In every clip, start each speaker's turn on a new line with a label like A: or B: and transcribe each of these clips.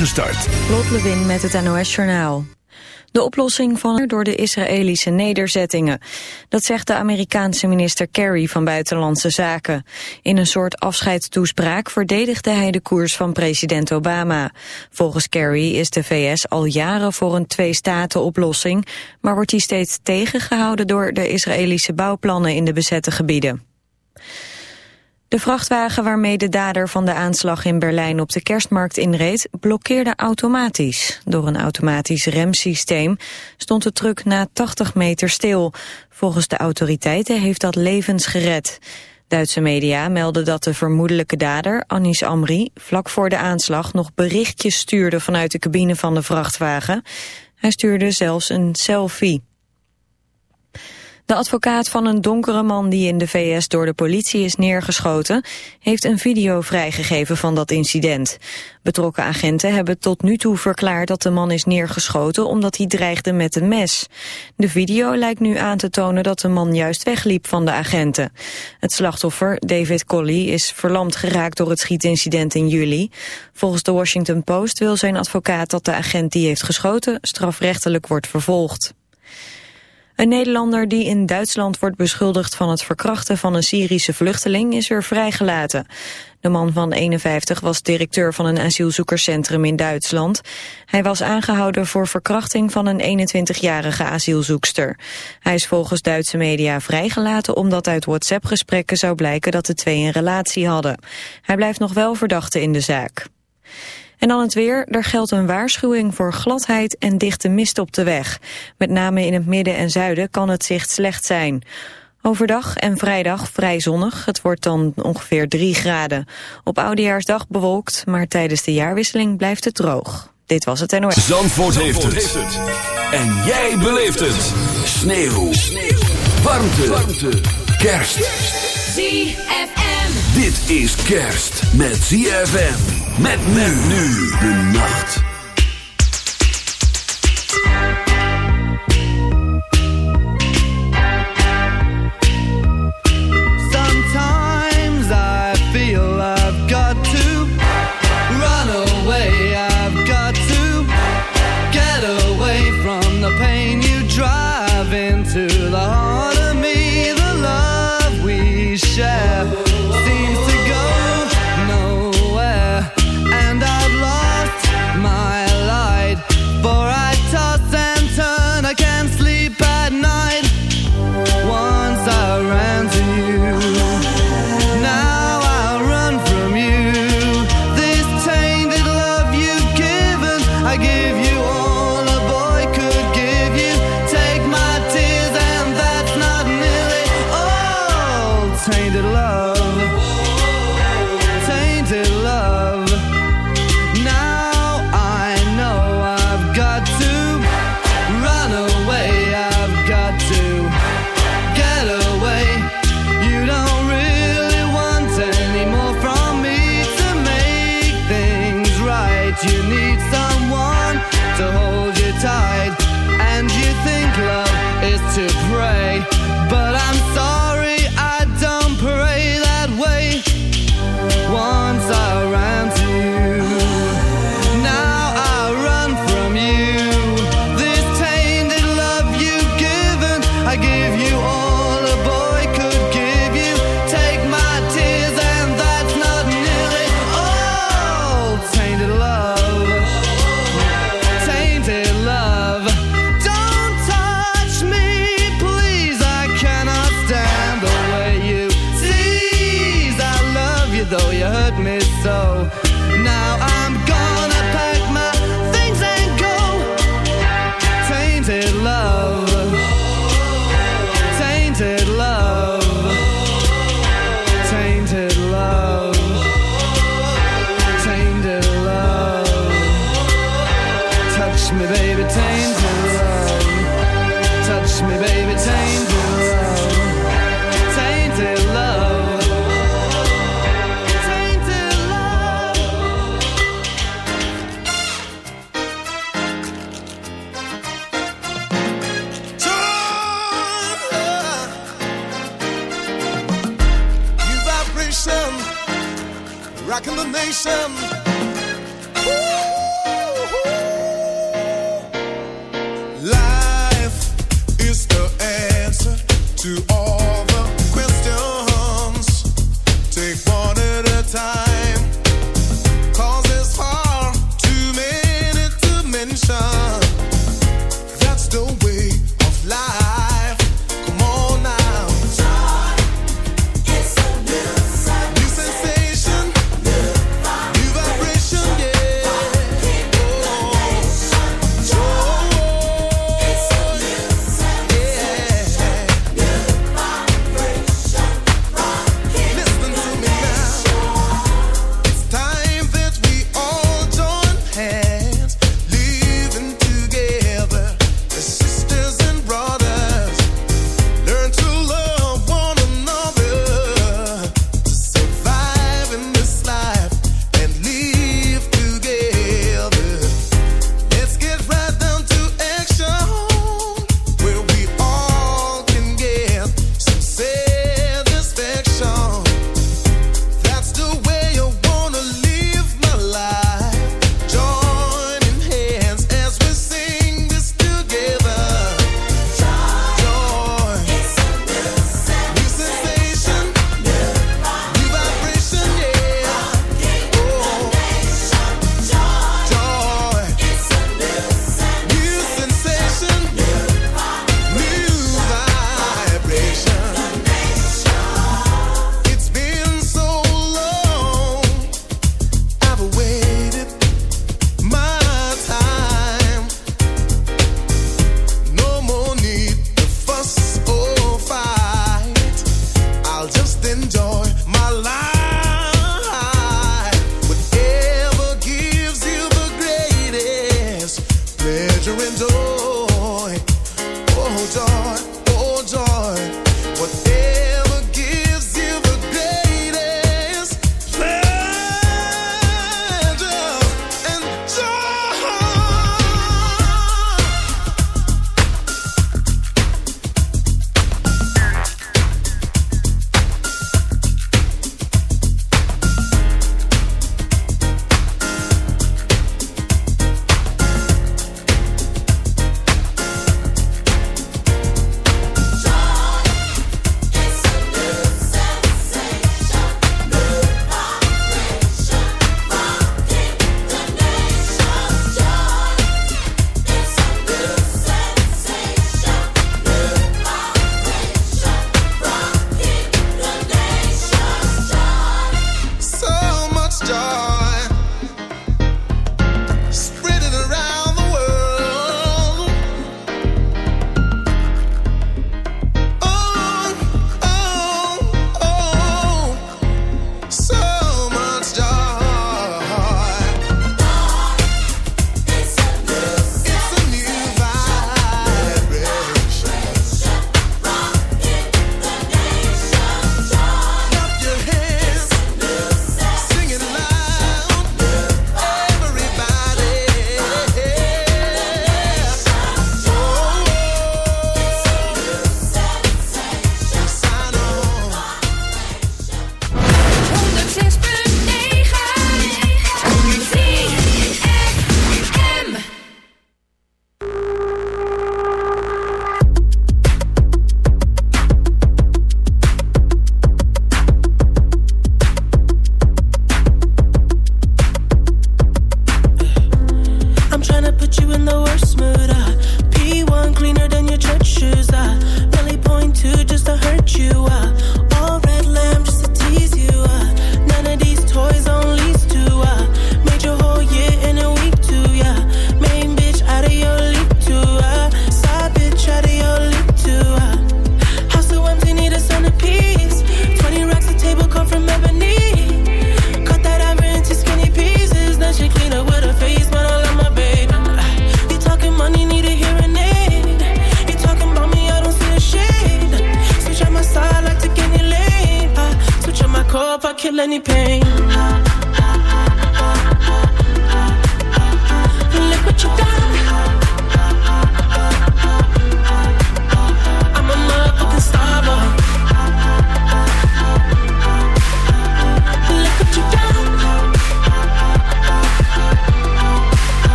A: Gestart.
B: Lot met het NOS-journaal. De oplossing van door de Israëlische nederzettingen. Dat zegt de Amerikaanse minister Kerry van Buitenlandse Zaken. In een soort afscheidstoespraak verdedigde hij de koers van president Obama. Volgens Kerry is de VS al jaren voor een twee-staten-oplossing... maar wordt die steeds tegengehouden door de Israëlische bouwplannen in de bezette gebieden. De vrachtwagen waarmee de dader van de aanslag in Berlijn op de kerstmarkt inreed, blokkeerde automatisch. Door een automatisch remsysteem stond de truck na 80 meter stil. Volgens de autoriteiten heeft dat levens gered. Duitse media melden dat de vermoedelijke dader, Anis Amri, vlak voor de aanslag nog berichtjes stuurde vanuit de cabine van de vrachtwagen. Hij stuurde zelfs een selfie. De advocaat van een donkere man die in de VS door de politie is neergeschoten... heeft een video vrijgegeven van dat incident. Betrokken agenten hebben tot nu toe verklaard dat de man is neergeschoten... omdat hij dreigde met een mes. De video lijkt nu aan te tonen dat de man juist wegliep van de agenten. Het slachtoffer, David Colley, is verlamd geraakt door het schietincident in juli. Volgens de Washington Post wil zijn advocaat dat de agent die heeft geschoten... strafrechtelijk wordt vervolgd. Een Nederlander die in Duitsland wordt beschuldigd van het verkrachten van een Syrische vluchteling is weer vrijgelaten. De man van 51 was directeur van een asielzoekerscentrum in Duitsland. Hij was aangehouden voor verkrachting van een 21-jarige asielzoekster. Hij is volgens Duitse media vrijgelaten omdat uit WhatsApp-gesprekken zou blijken dat de twee een relatie hadden. Hij blijft nog wel verdachte in de zaak. En dan het weer. Er geldt een waarschuwing voor gladheid en dichte mist op de weg. Met name in het midden en zuiden kan het zicht slecht zijn. Overdag en vrijdag vrij zonnig. Het wordt dan ongeveer 3 graden. Op Oudejaarsdag bewolkt, maar tijdens de jaarwisseling blijft het droog. Dit was het NOS.
A: Zandvoort, Zandvoort heeft, het. En jij beleeft het. Sneeuw. Sneeuw. Warmte. Warmte. Kerst.
C: ZFM.
A: Dit is kerst met ZFM. Met men nu de nacht.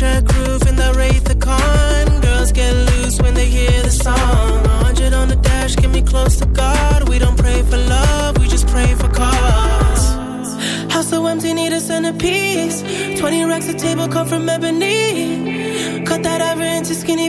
D: track groove in the Wraith the Con. Girls get loose when they hear the song. 100 on the dash, get me close to God. We don't pray for love, we just pray for cause. House so empty, need a centerpiece. 20 racks a table, come from ebony. Cut that ever into skinny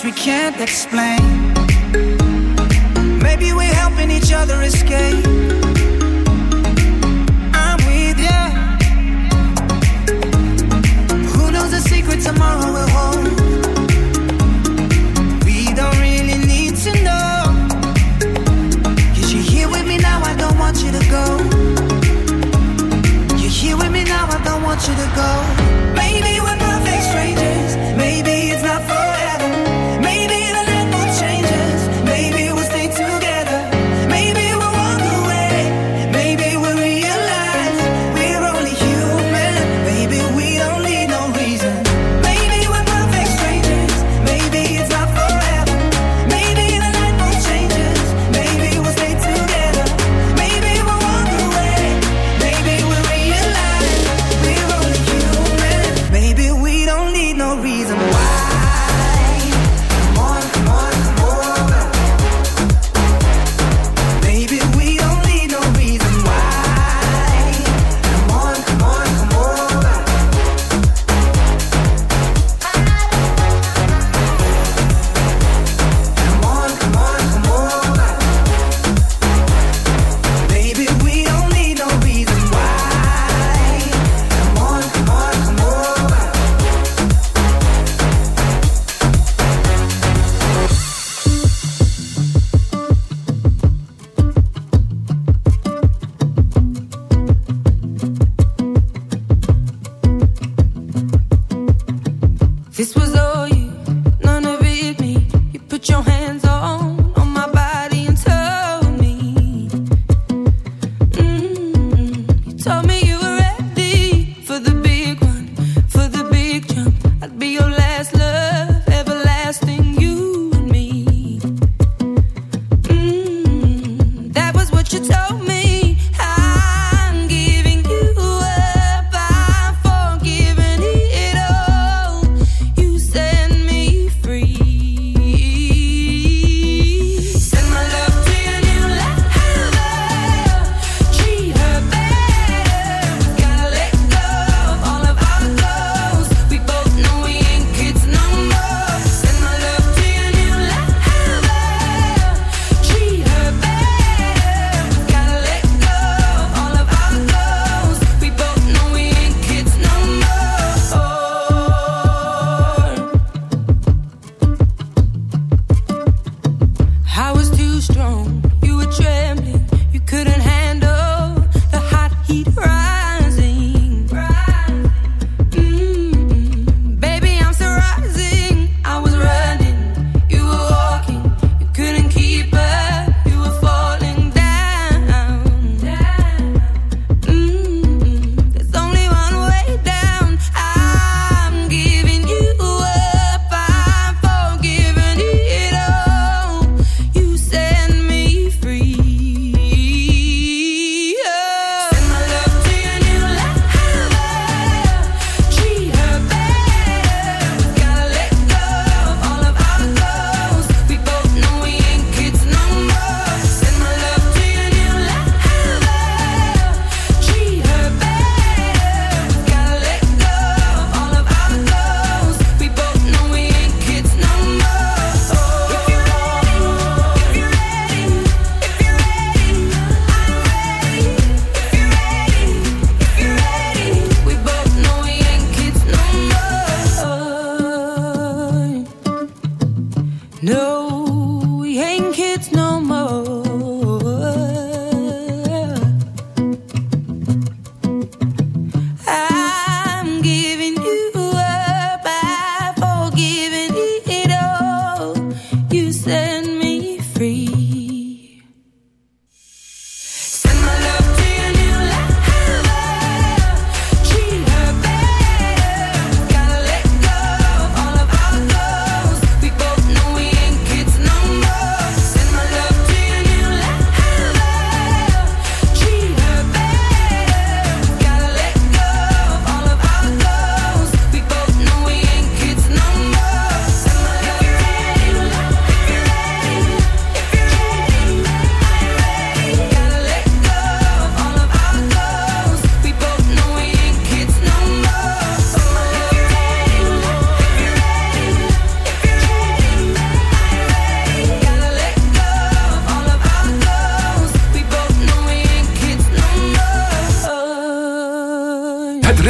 E: you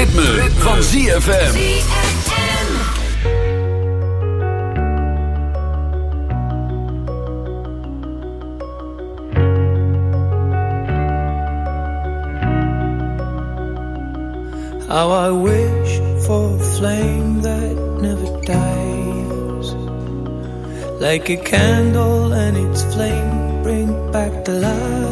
A: ritme, ritme. van ZFM.
F: How I wish for a flame that never dies Like a candle and its flame bring back the light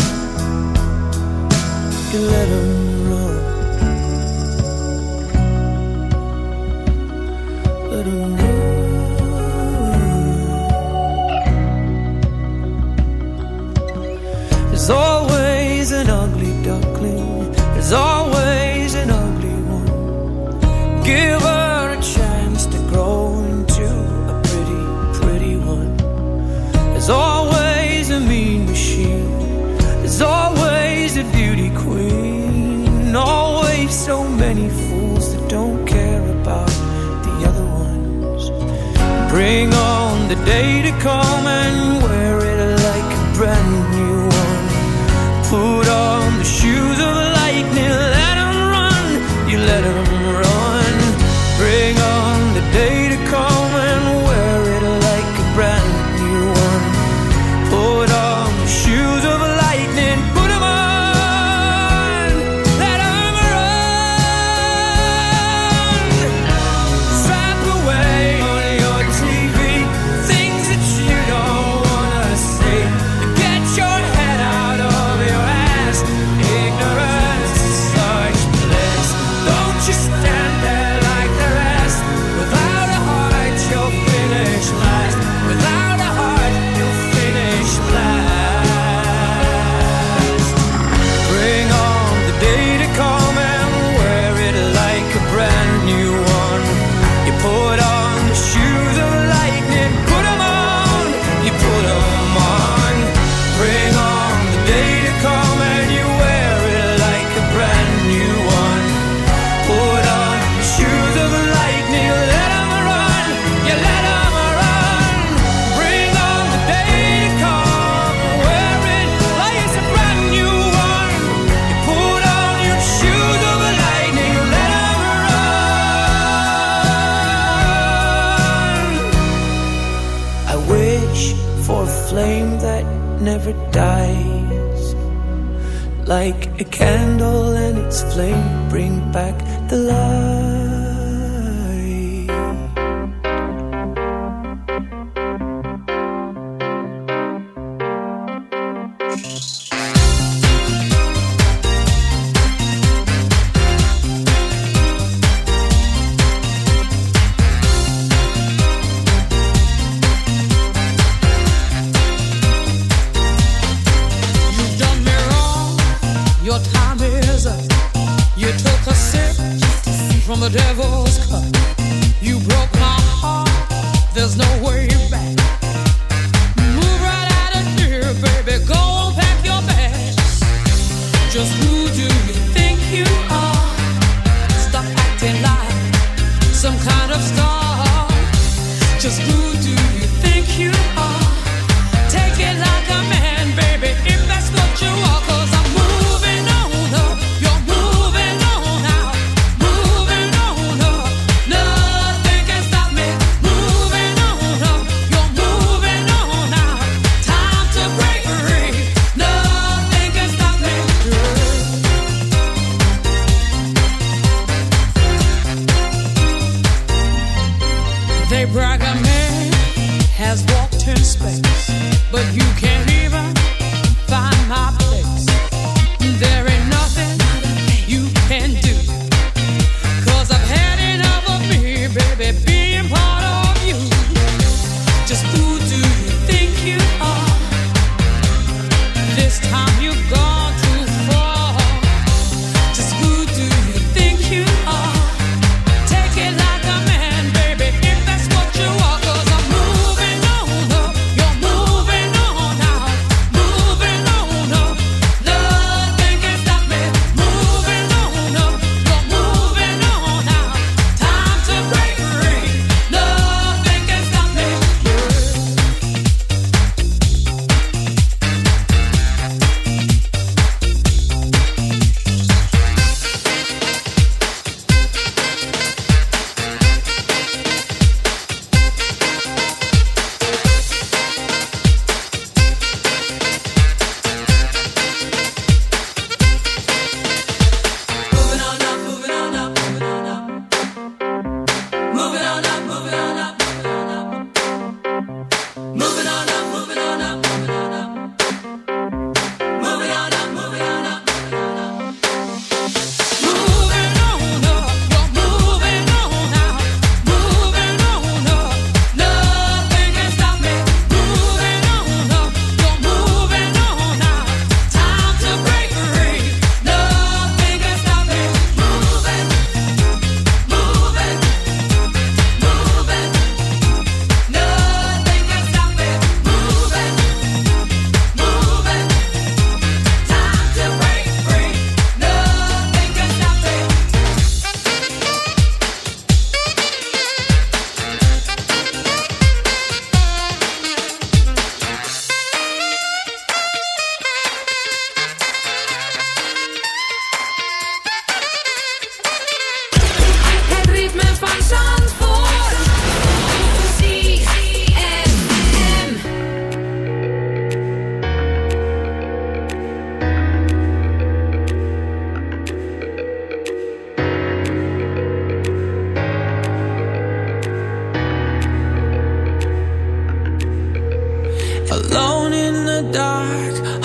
F: can let them run. Let them run. There's always an ugly duckling. There's always the day to come and wait. candle and its flame. alone in the
G: dark.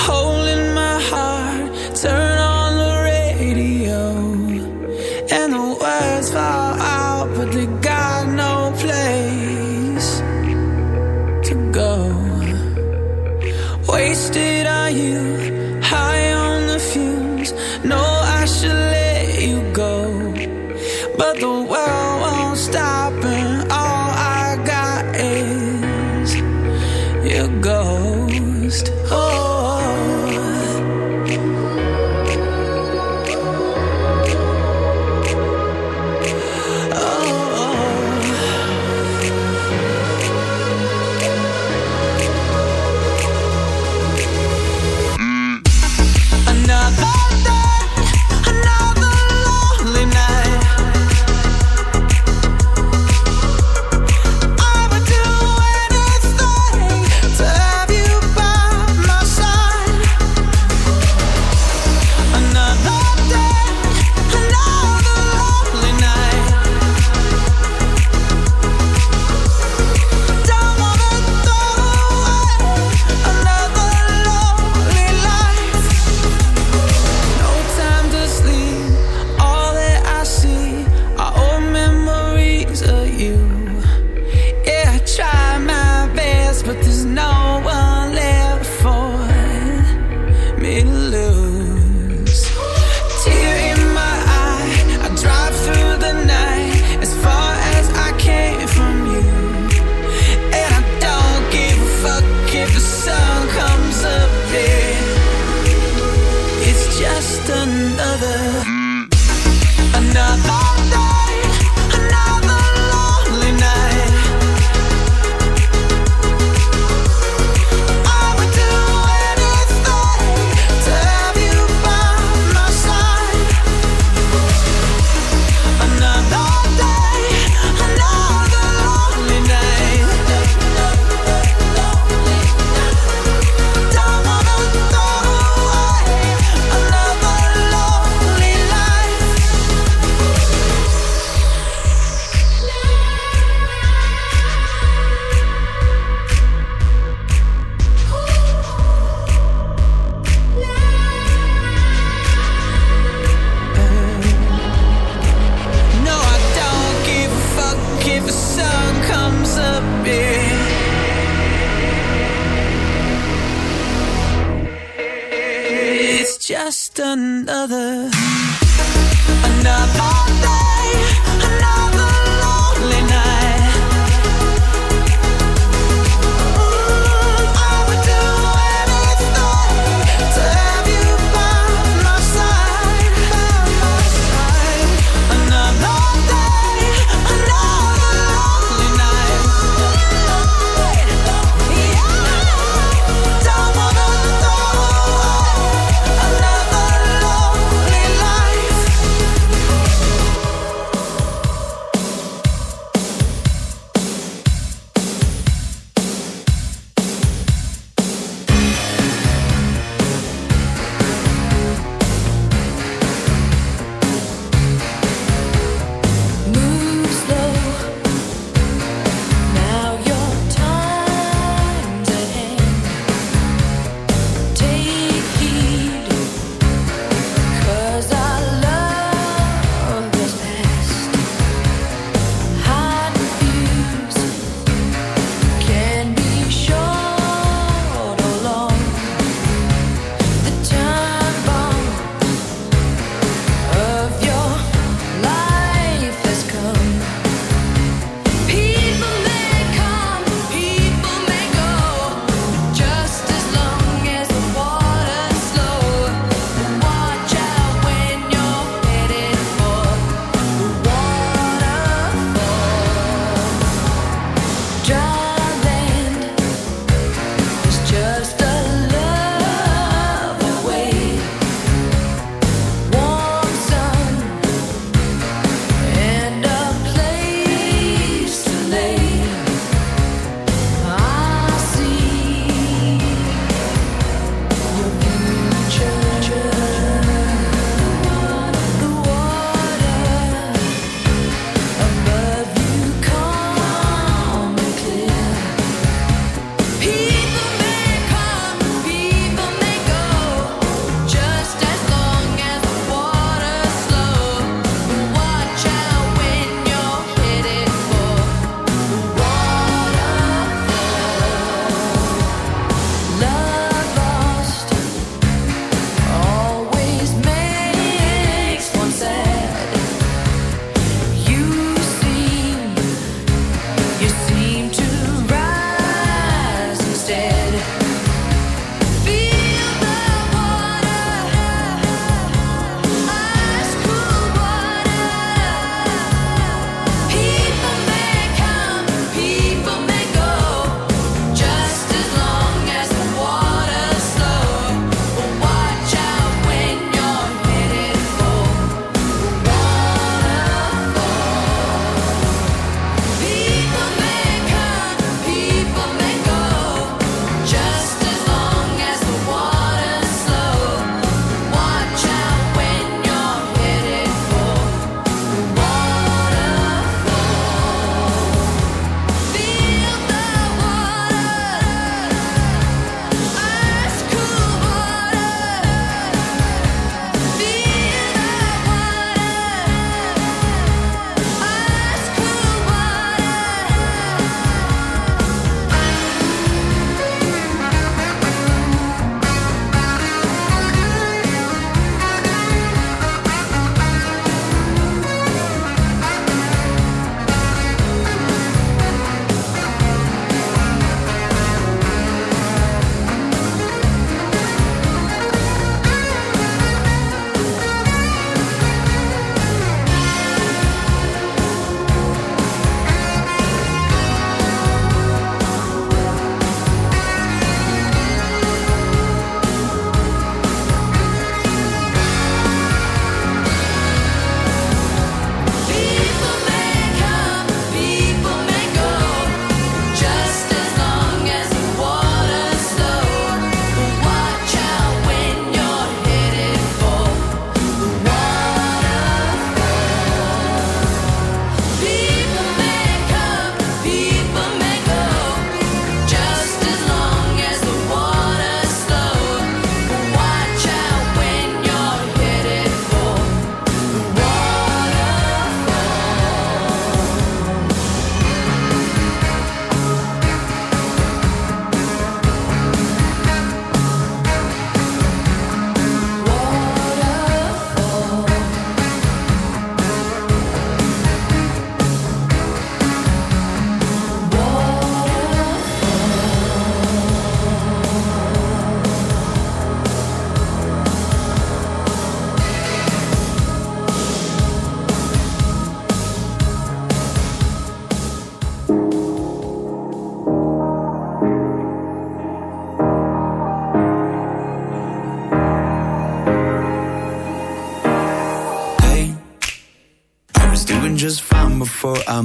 H: another, mm. another.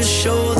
H: you
I: show